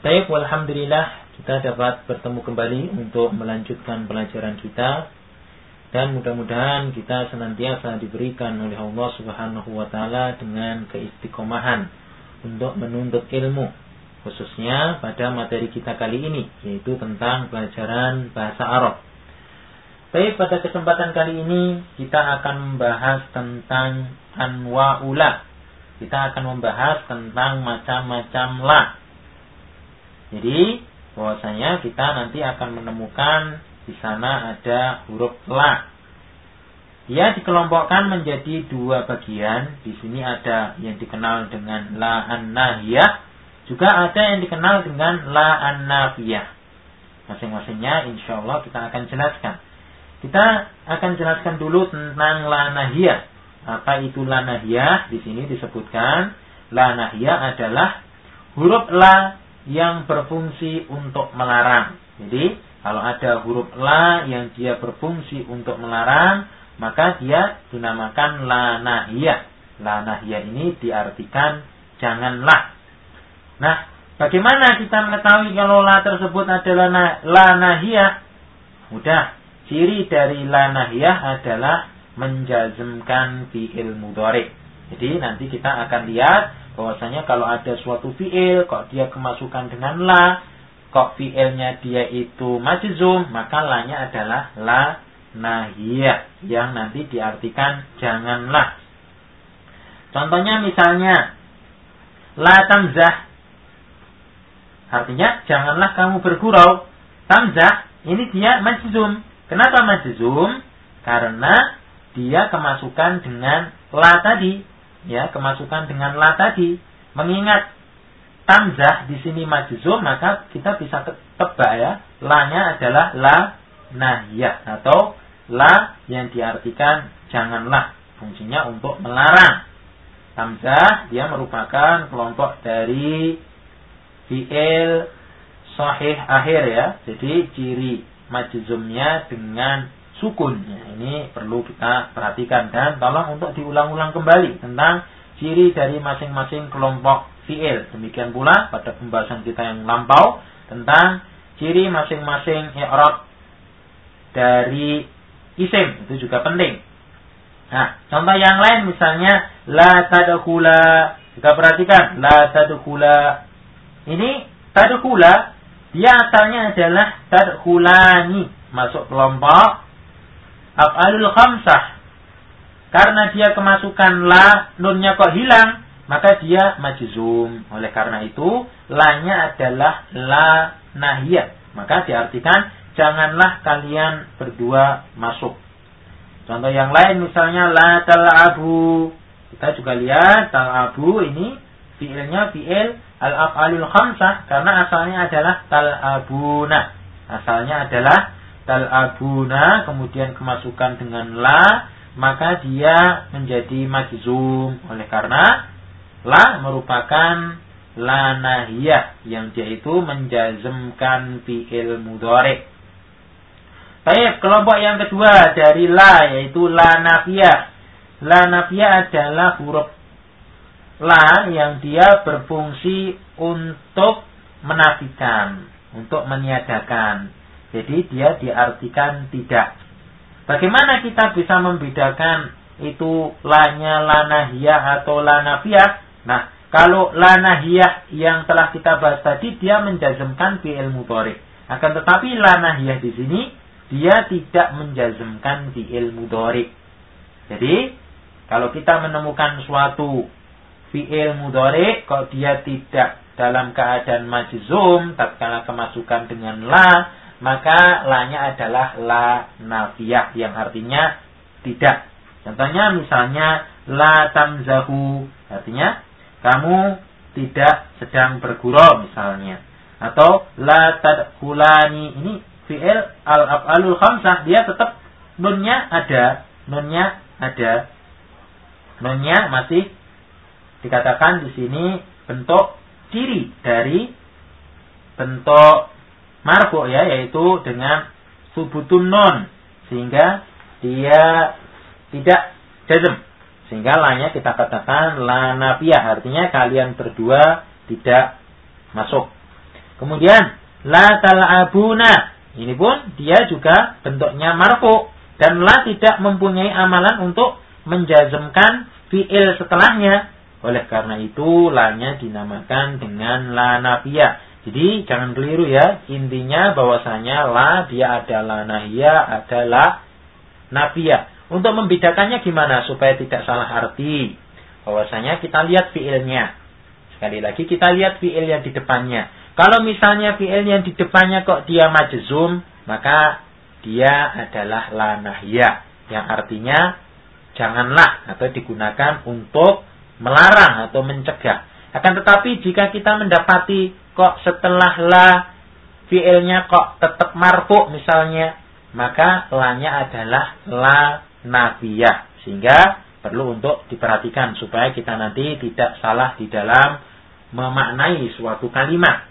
Baik, Alhamdulillah kita dapat bertemu kembali untuk melanjutkan pelajaran kita dan mudah-mudahan kita senantiasa diberikan oleh Allah Subhanahu wa taala dengan keistiqomahan untuk menuntut ilmu khususnya pada materi kita kali ini yaitu tentang pelajaran bahasa Arab. Baik, pada kesempatan kali ini kita akan membahas tentang anwa'ula. Kita akan membahas tentang macam-macam la jadi bahwasanya kita nanti akan menemukan di sana ada huruf la. Dia dikelompokkan menjadi dua bagian. Di sini ada yang dikenal dengan la an-nahiyah, juga ada yang dikenal dengan la an-nafiyah. Masing-masingnya insya Allah kita akan jelaskan. Kita akan jelaskan dulu tentang la nahiyah. Apa itu la nahiyah? Di sini disebutkan la nahiyah adalah huruf la yang berfungsi untuk melarang. Jadi, kalau ada huruf la yang dia berfungsi untuk melarang, maka dia dinamakan la nahiyah. La nahiyah ini diartikan janganlah. Nah, bagaimana kita mengetahui kalau la tersebut adalah na, la nahiyah? Mudah. Ciri dari la nahiyah adalah menjazmkan fi'il mudhari. Jadi nanti kita akan lihat bahwasanya kalau ada suatu fiil kok dia kemasukan dengan la kok fiilnya dia itu majzum maka lanya adalah la nahiyah yang nanti diartikan janganlah. Contohnya misalnya la tamzah. Artinya janganlah kamu bergurau. Tamzah ini dia majzum. Kenapa majzum? Karena dia kemasukan dengan la tadi ya kemasukan dengan la tadi. Mengingat tamzah di sini majzum maka kita bisa tebak ya la-nya adalah la nahiyah atau la yang diartikan janganlah fungsinya untuk melarang. Tamzah dia merupakan kelompok dari fi'il sahih akhir ya jadi ciri majzumnya dengan sukun. Ya, ini perlu kita perhatikan dan tolong untuk diulang-ulang kembali tentang ciri dari masing-masing kelompok fiil. Demikian pula pada pembahasan kita yang lampau tentang ciri masing-masing i'rab dari isim itu juga penting. Nah, contoh yang lain misalnya la tadkhula. Kita perhatikan la tadkhula. Ini tadkhula dia asalnya adalah tadkhulani masuk kelompok af'alul khamsah. Karena dia kemasukan la, nunnya kok hilang, maka dia majzum. Oleh karena itu, la-nya adalah la nahiyah. Maka diartikan, janganlah kalian berdua masuk. Contoh yang lain misalnya la tal'abu. Kita juga lihat tal'abu ini fiilnya fiil al-af'alul khamsah karena asalnya adalah tal'abuna. Asalnya adalah tal'abuna kemudian kemasukan dengan la maka dia menjadi majzum oleh karena la merupakan la nahiyah yang dia itu menjazmkan fi'il mudhari. Baik, kelompok yang kedua dari la yaitu la nafiyah. La nafiyah adalah huruf la yang dia berfungsi untuk menafikan, untuk meniadakan. Jadi dia diartikan tidak. Bagaimana kita bisa membedakan itu lanya lanahiyah atau lanafiyah? Nah, kalau lanahiyah yang telah kita bahas tadi dia menjazmkan fi'il mudhari. Akan tetapi lanahiyah di sini dia tidak menjazmkan fi'il mudhari. Jadi, kalau kita menemukan suatu fi'il mudhari kok dia tidak dalam keadaan majzum tatkala kemasukan dengan la maka lanya adalah la nafiyah yang artinya tidak. Contohnya misalnya la tamzahu artinya kamu tidak sedang bergurau misalnya. Atau la tadkhulani ini fi'il al-af'alul khamsah dia tetap nunnya ada, nunnya ada. Nunnya masih dikatakan di sini bentuk ciri dari bentuk marfu ya yaitu dengan subutun non sehingga dia tidak jazm sehingga lainnya kita katakan la nafiyah artinya kalian berdua tidak masuk Kemudian la tal'abuna. Ini pun dia juga bentuknya marfu dan la tidak mempunyai amalan untuk menjazmkan fiil setelahnya. Oleh karena itu lanya dinamakan dengan la nafiyah. Jadi jangan keliru ya. Intinya bahwasanya la dia adalah nahiyah adalah nafiyah. Untuk membedakannya gimana supaya tidak salah arti? Bahwasanya kita lihat fiilnya. Sekali lagi kita lihat fiil yang di depannya. Kalau misalnya fi'il yang di depannya kok dia majzum, maka dia adalah la nahya yang artinya janganlah atau digunakan untuk melarang atau mencegah. Akan tetapi jika kita mendapati kok setelah la fiilnya kok tetap marfu misalnya, maka lanya adalah la nafiyah. Sehingga perlu untuk diperhatikan supaya kita nanti tidak salah di dalam memaknai suatu kalimat.